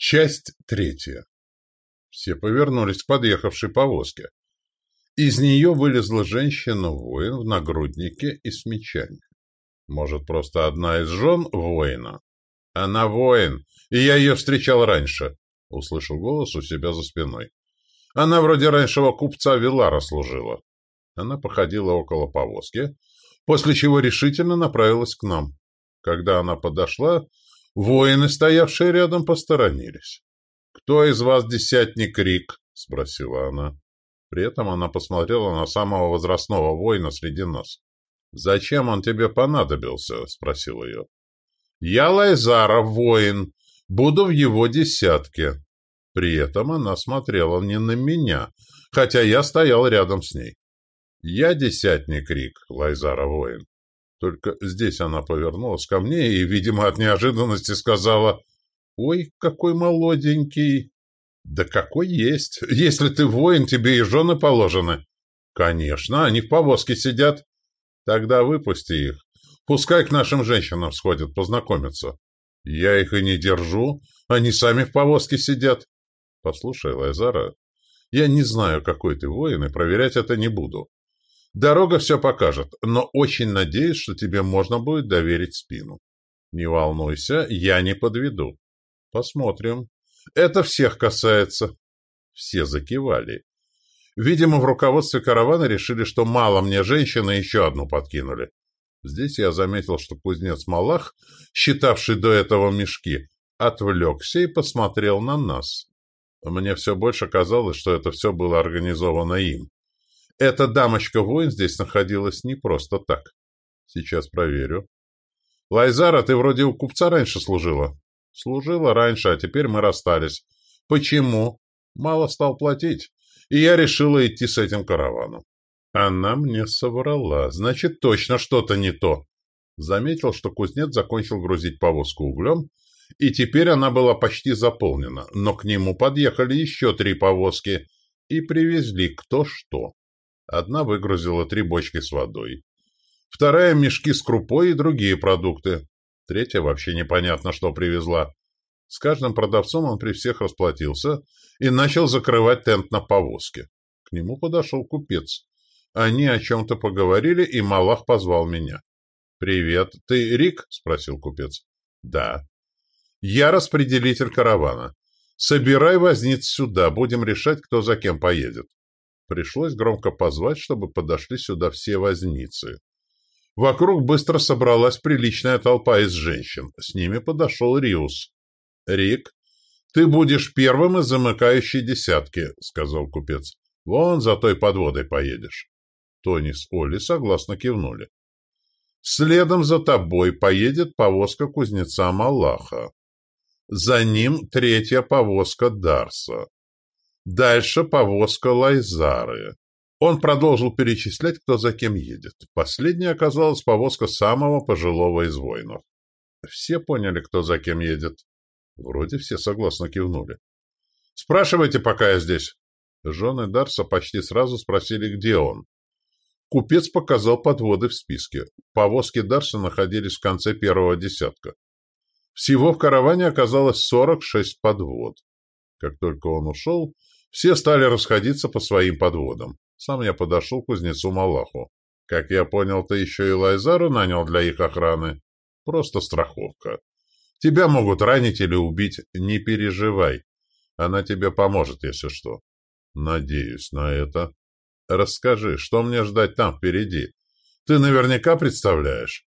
Часть третья. Все повернулись к подъехавшей повозке. Из нее вылезла женщина-воин в нагруднике и с мечами. Может, просто одна из жен воина? Она воин, и я ее встречал раньше, — услышал голос у себя за спиной. Она вроде раньшего купца Вилара служила. Она походила около повозки, после чего решительно направилась к нам. Когда она подошла, Воины, стоявшие рядом, посторонились. «Кто из вас десятник Рик?» — спросила она. При этом она посмотрела на самого возрастного воина среди нас. «Зачем он тебе понадобился?» — спросил ее. «Я Лайзара, воин. Буду в его десятке». При этом она смотрела не на меня, хотя я стоял рядом с ней. «Я десятник Рик, Лайзара, воин. Только здесь она повернулась ко мне и, видимо, от неожиданности сказала «Ой, какой молоденький!» «Да какой есть! Если ты воин, тебе и жены положены!» «Конечно, они в повозке сидят!» «Тогда выпусти их. Пускай к нашим женщинам сходят познакомиться». «Я их и не держу. Они сами в повозке сидят». «Послушай, Лайзара, я не знаю, какой ты воин, и проверять это не буду. Дорога все покажет, но очень надеюсь, что тебе можно будет доверить спину. Не волнуйся, я не подведу. Посмотрим. Это всех касается. Все закивали. Видимо, в руководстве каравана решили, что мало мне женщины, еще одну подкинули. Здесь я заметил, что кузнец Малах, считавший до этого мешки, отвлекся и посмотрел на нас. Мне все больше казалось, что это все было организовано им. Эта дамочка-воин здесь находилась не просто так. Сейчас проверю. Лайзара, ты вроде у купца раньше служила. Служила раньше, а теперь мы расстались. Почему? Мало стал платить. И я решила идти с этим караваном. Она мне соврала. Значит, точно что-то не то. Заметил, что кузнец закончил грузить повозку углем, и теперь она была почти заполнена, но к нему подъехали еще три повозки и привезли кто что. Одна выгрузила три бочки с водой. Вторая — мешки с крупой и другие продукты. Третья вообще непонятно, что привезла. С каждым продавцом он при всех расплатился и начал закрывать тент на повозке. К нему подошел купец. Они о чем-то поговорили, и Малах позвал меня. «Привет. Ты Рик?» — спросил купец. «Да». «Я распределитель каравана. Собирай возниц сюда, будем решать, кто за кем поедет». Пришлось громко позвать, чтобы подошли сюда все возницы. Вокруг быстро собралась приличная толпа из женщин. С ними подошел Риус. «Рик, ты будешь первым из замыкающей десятки», — сказал купец. «Вон за той подводой поедешь». Тони с Олли согласно кивнули. «Следом за тобой поедет повозка кузнеца Малаха. За ним третья повозка Дарса. Дальше повозка Лайзары. Он продолжил перечислять, кто за кем едет. Последняя оказалась повозка самого пожилого из воинов. Все поняли, кто за кем едет. Вроде все согласно кивнули. «Спрашивайте, пока я здесь». Жены Дарса почти сразу спросили, где он. Купец показал подводы в списке. Повозки Дарса находились в конце первого десятка. Всего в караване оказалось 46 подвод. Как только он ушел, все стали расходиться по своим подводам. Сам я подошел к кузнецу Малаху. Как я понял, ты еще и Лайзару нанял для их охраны? Просто страховка. Тебя могут ранить или убить. Не переживай. Она тебе поможет, если что. Надеюсь на это. Расскажи, что мне ждать там впереди? Ты наверняка представляешь?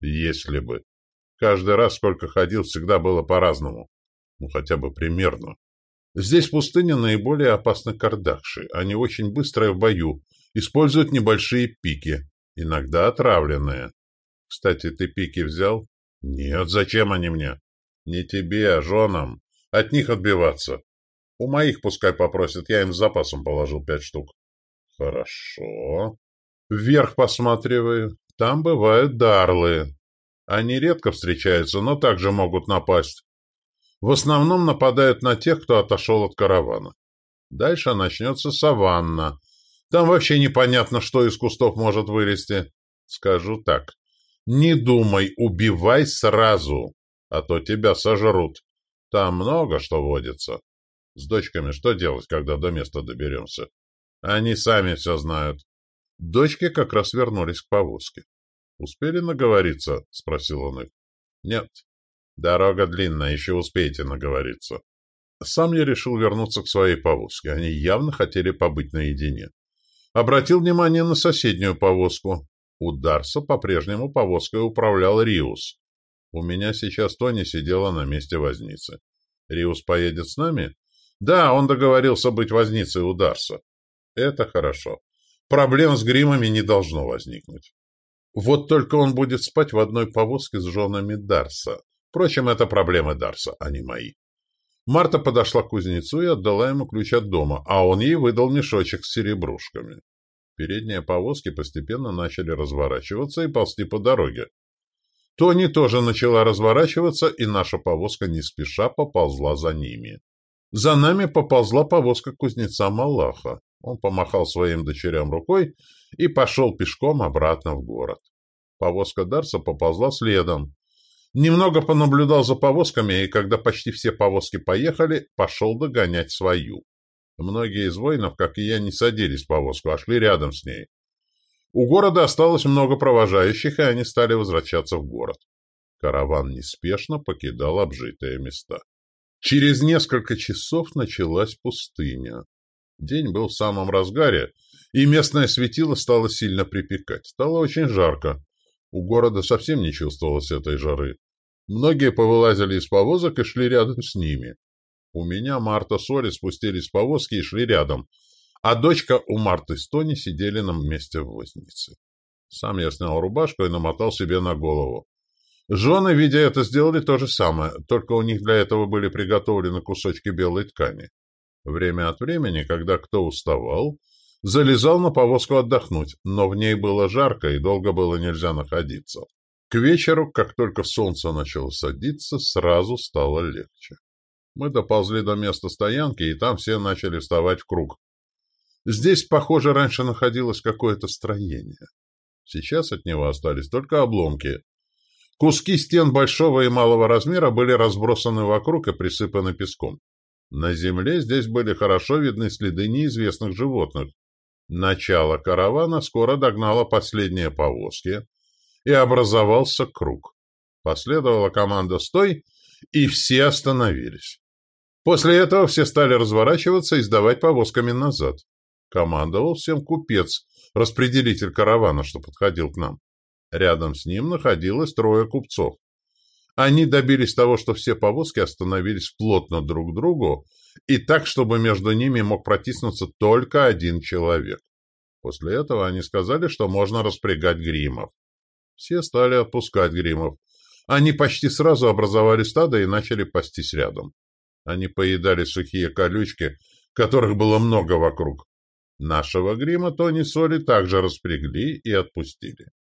Если бы. Каждый раз, сколько ходил, всегда было по-разному. Ну, хотя бы примерно. Здесь в пустыне наиболее опасны кардакши. Они очень быстрые в бою, используют небольшие пики, иногда отравленные. Кстати, ты пики взял? Нет, зачем они мне? Не тебе, а женам. От них отбиваться. У моих пускай попросят, я им с запасом положил пять штук. Хорошо. Вверх посматриваю. Там бывают дарлы. Они редко встречаются, но также могут напасть в основном нападают на тех, кто отошел от каравана. Дальше начнется саванна. Там вообще непонятно, что из кустов может вылезти. Скажу так. Не думай, убивай сразу, а то тебя сожрут. Там много что водится. С дочками что делать, когда до места доберемся? Они сами все знают. Дочки как раз вернулись к повозке. «Успели наговориться?» — спросил он их. «Нет. Дорога длинная, еще успеете наговориться». Сам я решил вернуться к своей повозке. Они явно хотели побыть наедине. Обратил внимание на соседнюю повозку. У Дарса по-прежнему повозкой управлял Риус. У меня сейчас Тони сидела на месте возницы. Риус поедет с нами? Да, он договорился быть возницей у Дарса. Это хорошо. Проблем с гримами не должно возникнуть. Вот только он будет спать в одной повозке с женами Дарса. Впрочем, это проблемы Дарса, а не мои. Марта подошла к кузнецу и отдала ему ключ от дома, а он ей выдал мешочек с серебрушками. Передние повозки постепенно начали разворачиваться и ползти по дороге. Тони тоже начала разворачиваться, и наша повозка не спеша поползла за ними. За нами поползла повозка кузнеца Малаха. Он помахал своим дочерям рукой и пошел пешком обратно в город. Повозка Дарса поползла следом. Немного понаблюдал за повозками, и когда почти все повозки поехали, пошел догонять свою. Многие из воинов, как и я, не садились в повозку, а шли рядом с ней. У города осталось много провожающих, и они стали возвращаться в город. Караван неспешно покидал обжитые места. Через несколько часов началась пустыня. День был в самом разгаре, и местное светило стало сильно припекать. Стало очень жарко. У города совсем не чувствовалось этой жары. Многие повылазили из повозок и шли рядом с ними. У меня Марта с Олей спустились с повозки и шли рядом, а дочка у Марты с Тони сидели на месте в вознице. Сам я снял рубашку и намотал себе на голову. Жены, видя это, сделали то же самое, только у них для этого были приготовлены кусочки белой ткани. Время от времени, когда кто уставал, залезал на повозку отдохнуть, но в ней было жарко и долго было нельзя находиться. К вечеру, как только солнце начало садиться, сразу стало легче. Мы доползли до места стоянки, и там все начали вставать в круг. Здесь, похоже, раньше находилось какое-то строение. Сейчас от него остались только обломки. Куски стен большого и малого размера были разбросаны вокруг и присыпаны песком. На земле здесь были хорошо видны следы неизвестных животных. Начало каравана скоро догнало последние повозки, и образовался круг. Последовала команда «Стой!» и все остановились. После этого все стали разворачиваться и сдавать повозками назад. Командовал всем купец, распределитель каравана, что подходил к нам. Рядом с ним находилось трое купцов. Они добились того, что все повозки остановились плотно друг к другу и так, чтобы между ними мог протиснуться только один человек. После этого они сказали, что можно распрягать гримов. Все стали отпускать гримов. Они почти сразу образовали стадо и начали пастись рядом. Они поедали сухие колючки, которых было много вокруг. Нашего грима Тони Соли также распрягли и отпустили. —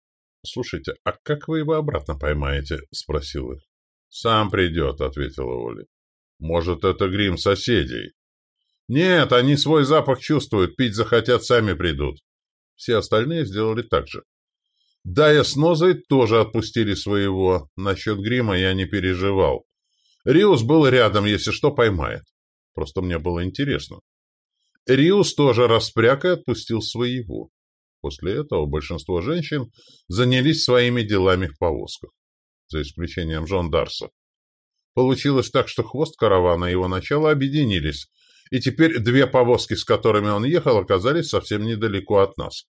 Слушайте, а как вы его обратно поймаете? — спросил их. — Сам придет, — ответила Оля. — Может, это грим соседей? — Нет, они свой запах чувствуют, пить захотят, сами придут. Все остальные сделали так же. Дая с Нозой тоже отпустили своего. Насчет грима я не переживал. Риус был рядом, если что, поймает. Просто мне было интересно. Риус тоже распряг и отпустил своего. После этого большинство женщин занялись своими делами в повозках, за исключением Жон Дарса. Получилось так, что хвост каравана и его начало объединились, и теперь две повозки, с которыми он ехал, оказались совсем недалеко от нас.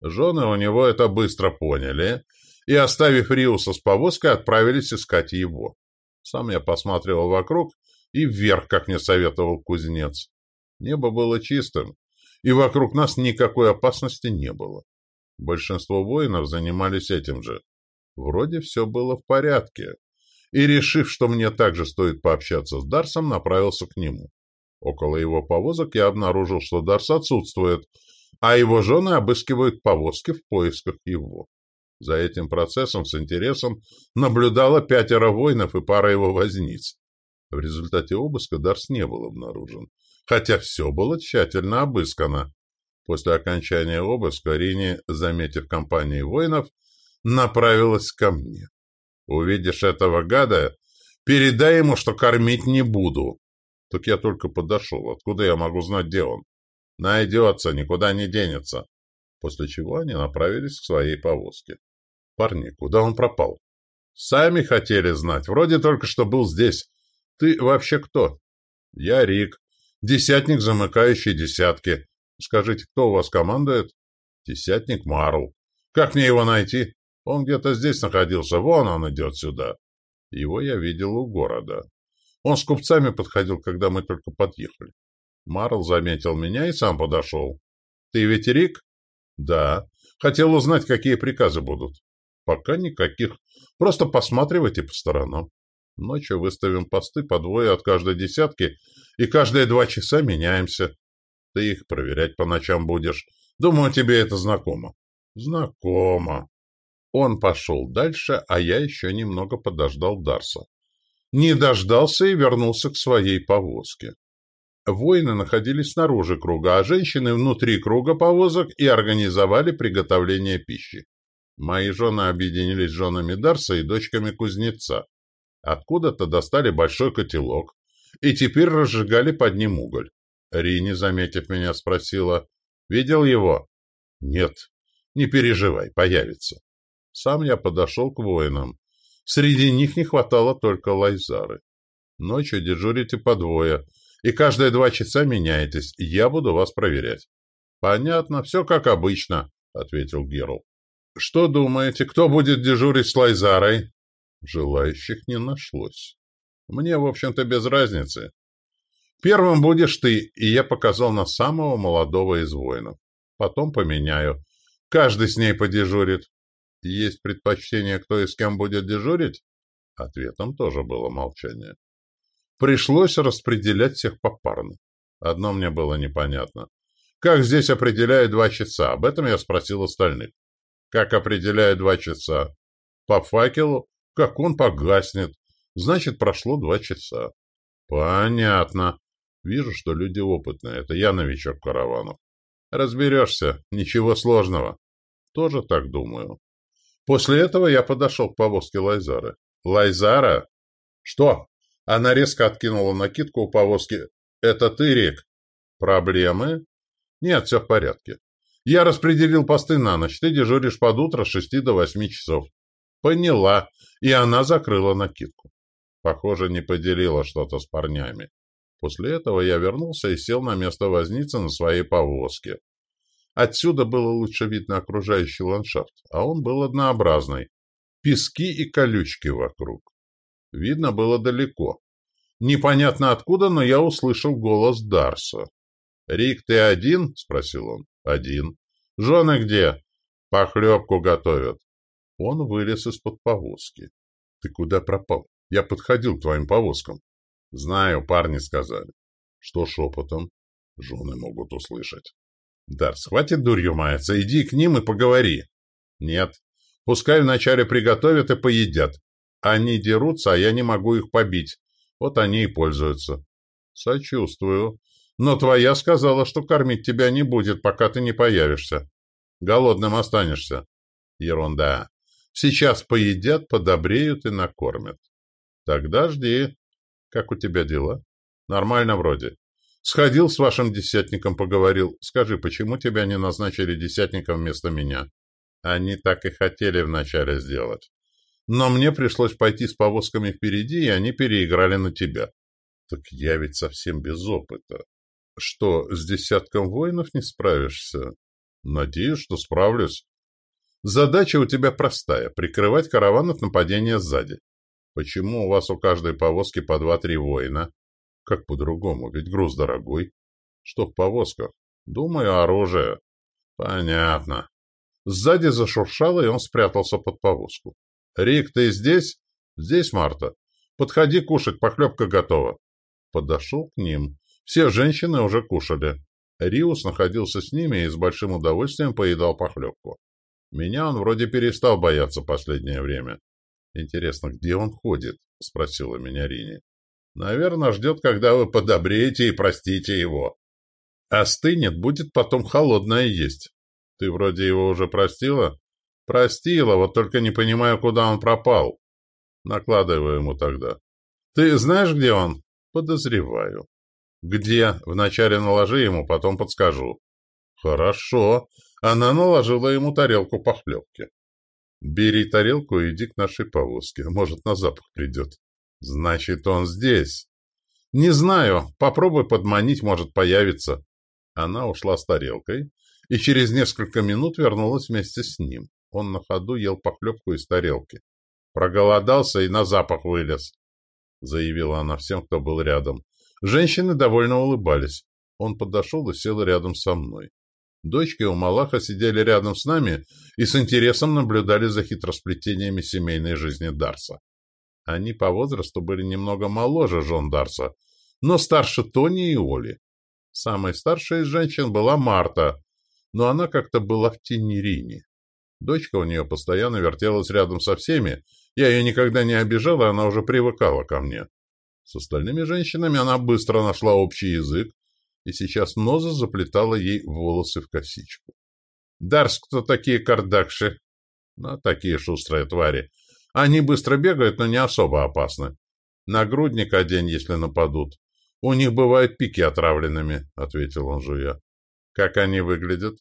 Жены у него это быстро поняли и, оставив Риуса с повозкой, отправились искать его. Сам я посматривал вокруг и вверх, как мне советовал кузнец. Небо было чистым, и вокруг нас никакой опасности не было. Большинство воинов занимались этим же. Вроде все было в порядке. И, решив, что мне также стоит пообщаться с Дарсом, направился к нему. Около его повозок я обнаружил, что Дарс отсутствует, а его жены обыскивают повозки в поисках его. За этим процессом с интересом наблюдало пятеро воинов и пара его возниц. В результате обыска Дарс не был обнаружен, хотя все было тщательно обыскано. После окончания обыска Рини, заметив компании воинов, направилась ко мне. «Увидишь этого гада, Передай ему, что кормить не буду. Так я только подошел. Откуда я могу знать, где он? Найдется, никуда не денется. После чего они направились к своей повозке. Парни, куда он пропал? Сами хотели знать. Вроде только что был здесь. Ты вообще кто? Я Рик. Десятник, замыкающий десятки. Скажите, кто у вас командует? Десятник Марл. Как мне его найти? Он где-то здесь находился. Вон он идет сюда. Его я видел у города. Он с купцами подходил, когда мы только подъехали. Марл заметил меня и сам подошел. Ты ведь Рик? Да. Хотел узнать, какие приказы будут. Пока никаких. Просто посматривайте по сторонам. Ночью выставим посты по двое от каждой десятки, и каждые два часа меняемся. Ты их проверять по ночам будешь. Думаю, тебе это знакомо. Знакомо. Он пошел дальше, а я еще немного подождал Дарса. Не дождался и вернулся к своей повозке. Воины находились снаружи круга, а женщины внутри круга повозок и организовали приготовление пищи. Мои жены объединились с женами Дарса и дочками кузнеца. Откуда-то достали большой котелок и теперь разжигали под ним уголь. Рини, заметив меня, спросила, «Видел его?» «Нет, не переживай, появится». Сам я подошел к воинам. Среди них не хватало только Лайзары. Ночью дежурите по двое, и каждые два часа меняетесь, я буду вас проверять. — Понятно, все как обычно, — ответил Герл. — Что думаете, кто будет дежурить с Лайзарой? Желающих не нашлось. Мне, в общем-то, без разницы. Первым будешь ты, и я показал на самого молодого из воинов. Потом поменяю. Каждый с ней подежурит. Есть предпочтение, кто и с кем будет дежурить? Ответом тоже было молчание. Пришлось распределять всех попарно. Одно мне было непонятно. Как здесь определяют два часа? Об этом я спросил остальных. Как определяют два часа? По факелу? Как он погаснет? Значит, прошло два часа. Понятно. Вижу, что люди опытные. Это я новичок караванов. Разберешься. Ничего сложного. Тоже так думаю. После этого я подошел к повозке Лайзары. «Лайзара?» «Что?» Она резко откинула накидку у повозки. «Это ты, Рик?» «Проблемы?» «Нет, все в порядке. Я распределил посты на ночь. Ты дежуришь под утро с шести до восьми часов». «Поняла». И она закрыла накидку. Похоже, не поделила что-то с парнями. После этого я вернулся и сел на место возницы на своей повозке. Отсюда было лучше видно окружающий ландшафт, а он был однообразный. Пески и колючки вокруг. Видно было далеко. Непонятно откуда, но я услышал голос Дарса. «Рик, ты один?» — спросил он. «Один». «Жены где?» «Похлебку готовят». Он вылез из-под повозки. «Ты куда пропал? Я подходил к твоим повозкам». «Знаю, парни сказали». «Что шепотом?» «Жены могут услышать». Дарс, хватит дурью маяться, иди к ним и поговори. Нет. Пускай вначале приготовят и поедят. Они дерутся, а я не могу их побить. Вот они и пользуются. Сочувствую. Но твоя сказала, что кормить тебя не будет, пока ты не появишься. Голодным останешься. Ерунда. Сейчас поедят, подобреют и накормят. Тогда жди. Как у тебя дела? Нормально вроде. Сходил с вашим десятником, поговорил. Скажи, почему тебя не назначили десятником вместо меня? Они так и хотели вначале сделать. Но мне пришлось пойти с повозками впереди, и они переиграли на тебя. Так я ведь совсем без опыта. Что, с десятком воинов не справишься? Надеюсь, что справлюсь. Задача у тебя простая — прикрывать караван от нападения сзади. Почему у вас у каждой повозки по два-три воина? Как по-другому? Ведь груз дорогой. Что в повозках? Думаю, оружие. Понятно. Сзади зашуршало, и он спрятался под повозку. «Рик, ты здесь?» «Здесь, Марта. Подходи кушать, похлебка готова». Подошел к ним. Все женщины уже кушали. Риус находился с ними и с большим удовольствием поедал похлебку. Меня он вроде перестал бояться последнее время. «Интересно, где он ходит?» — спросила меня Рини. Наверное, ждет, когда вы подобреете и простите его. Остынет, будет потом холодное есть. Ты вроде его уже простила? Простила, вот только не понимаю, куда он пропал. Накладываю ему тогда. Ты знаешь, где он? Подозреваю. Где? Вначале наложи ему, потом подскажу. Хорошо. Она наложила ему тарелку похлебки. Бери тарелку и иди к нашей повозке. Может, на запах придет. Значит, он здесь. Не знаю. Попробуй подманить, может, появится. Она ушла с тарелкой и через несколько минут вернулась вместе с ним. Он на ходу ел похлебку из тарелки. Проголодался и на запах вылез, — заявила она всем, кто был рядом. Женщины довольно улыбались. Он подошел и сел рядом со мной. Дочки у Малаха сидели рядом с нами и с интересом наблюдали за хитросплетениями семейной жизни Дарса. Они по возрасту были немного моложе жен Дарса, но старше Тони и Оли. Самой старшей из женщин была Марта, но она как-то была в тени Рини. Дочка у нее постоянно вертелась рядом со всеми, я ее никогда не обижала, она уже привыкала ко мне. С остальными женщинами она быстро нашла общий язык, и сейчас Ноза заплетала ей волосы в косичку. «Дарс, кто такие кардакши?» «Ну, такие шустрые твари. Они быстро бегают, но не особо опасны. Нагрудник одень, если нападут. У них бывают пики отравленными», — ответил он жуя. «Как они выглядят?»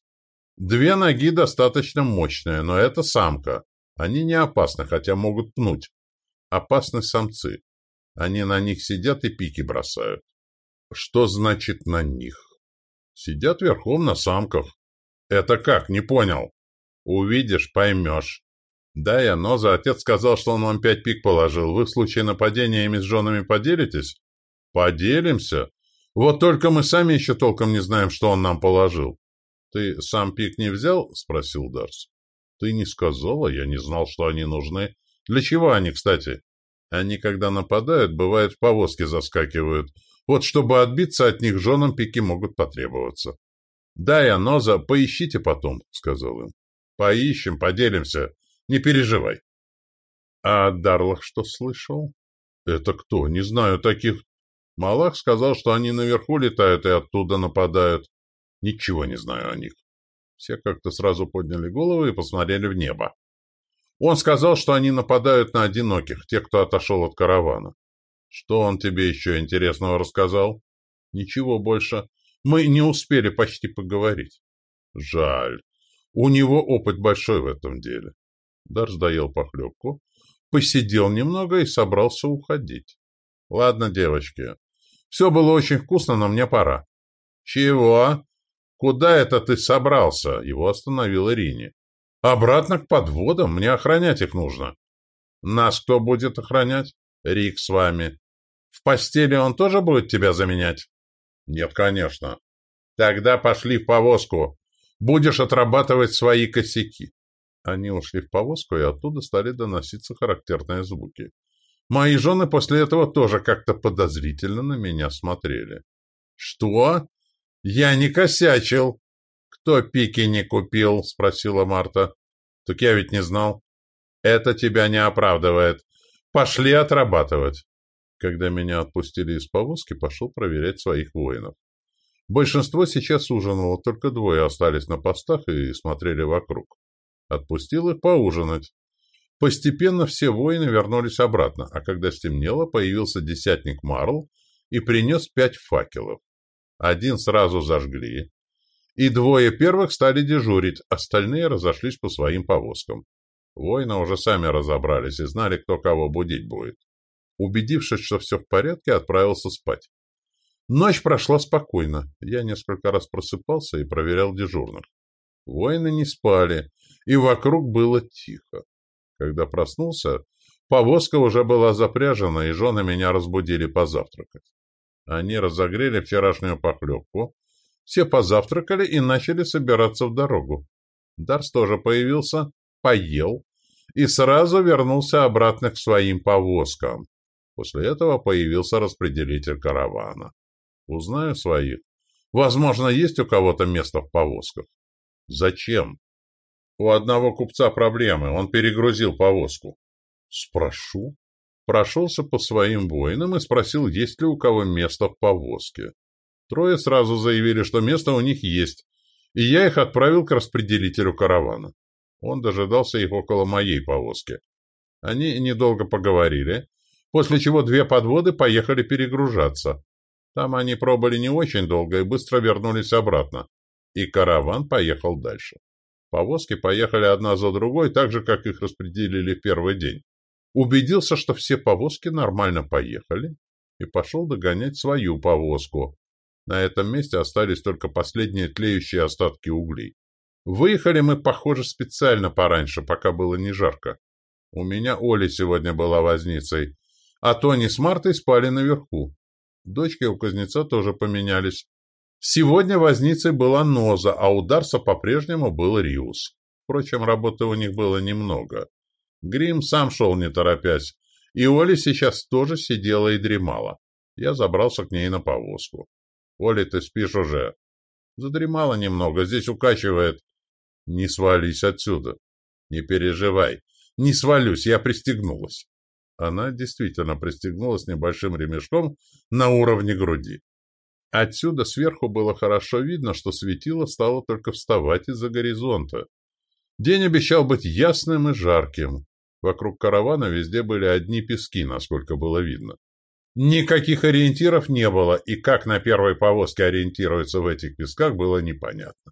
«Две ноги достаточно мощные, но это самка. Они не опасны, хотя могут пнуть. Опасны самцы. Они на них сидят и пики бросают. Что значит на них? Сидят верхом на самках. Это как? Не понял. Увидишь, поймешь. Да, я Ноза, отец сказал, что он вам пять пик положил. Вы в случае нападения ими с женами поделитесь? Поделимся? Вот только мы сами еще толком не знаем, что он нам положил. Ты сам пик не взял? Спросил Дарс. Ты не сказала, я не знал, что они нужны. Для чего они, кстати? Они, когда нападают, бывает, в повозке заскакивают. Вот, чтобы отбиться от них, женам пики могут потребоваться. «Да, я, Ноза, поищите потом», — сказал им. «Поищем, поделимся. Не переживай». «А Дарлах что слышал?» «Это кто? Не знаю таких». Малах сказал, что они наверху летают и оттуда нападают. Ничего не знаю о них. Все как-то сразу подняли головы и посмотрели в небо. Он сказал, что они нападают на одиноких, тех, кто отошел от каравана. Что он тебе еще интересного рассказал? Ничего больше. Мы не успели почти поговорить. Жаль. У него опыт большой в этом деле. Дарс доел похлебку, посидел немного и собрался уходить. Ладно, девочки. Все было очень вкусно, но мне пора. Чего? Куда это ты собрался? Его остановила Рини. Обратно к подводам, мне охранять их нужно. Нас кто будет охранять? Рик с вами. В постели он тоже будет тебя заменять? Нет, конечно. Тогда пошли в повозку. Будешь отрабатывать свои косяки. Они ушли в повозку, и оттуда стали доноситься характерные звуки. Мои жены после этого тоже как-то подозрительно на меня смотрели. «Что? Я не косячил!» «Кто пики не купил?» — спросила Марта. «Так я ведь не знал». «Это тебя не оправдывает. Пошли отрабатывать». Когда меня отпустили из повозки, пошел проверять своих воинов. Большинство сейчас ужинало, только двое остались на постах и смотрели вокруг. Отпустил их поужинать. Постепенно все воины вернулись обратно, а когда стемнело, появился десятник Марл и принес пять факелов. Один сразу зажгли, и двое первых стали дежурить, остальные разошлись по своим повозкам. Воины уже сами разобрались и знали, кто кого будить будет. Убедившись, что все в порядке, отправился спать. Ночь прошла спокойно. Я несколько раз просыпался и проверял дежурных. Воины не спали, и вокруг было тихо. Когда проснулся, повозка уже была запряжена, и жены меня разбудили позавтракать. Они разогрели вчерашнюю похлебку, все позавтракали и начали собираться в дорогу. Дарс тоже появился, поел и сразу вернулся обратно к своим повозкам. После этого появился распределитель каравана. Узнаю своих. Возможно, есть у кого-то место в повозках. Зачем? У одного купца проблемы, он перегрузил повозку. Спрошу. Прошелся по своим воинам и спросил, есть ли у кого место в повозке. Трое сразу заявили, что место у них есть, и я их отправил к распределителю каравана. Он дожидался их около моей повозки. Они недолго поговорили, после чего две подводы поехали перегружаться. Там они пробыли не очень долго и быстро вернулись обратно, и караван поехал дальше. Повозки поехали одна за другой, так же, как их распределили в первый день. Убедился, что все повозки нормально поехали, и пошел догонять свою повозку. На этом месте остались только последние тлеющие остатки углей. Выехали мы, похоже, специально пораньше, пока было не жарко. У меня Оля сегодня была возницей, а Тони с Мартой спали наверху. Дочки у кузнеца тоже поменялись. Сегодня возницей была Ноза, а у Дарса по-прежнему был Риус. Впрочем, работы у них было немного. Грим сам шел не торопясь, и Оля сейчас тоже сидела и дремала. Я забрался к ней на повозку. «Оля, ты спишь уже?» «Задремала немного, здесь укачивает». «Не свались отсюда». «Не переживай. Не свалюсь, я пристегнулась». Она действительно пристегнулась небольшим ремешком на уровне груди. Отсюда сверху было хорошо видно, что светило стало только вставать из-за горизонта. День обещал быть ясным и жарким. Вокруг каравана везде были одни пески, насколько было видно. Никаких ориентиров не было, и как на первой повозке ориентироваться в этих песках было непонятно.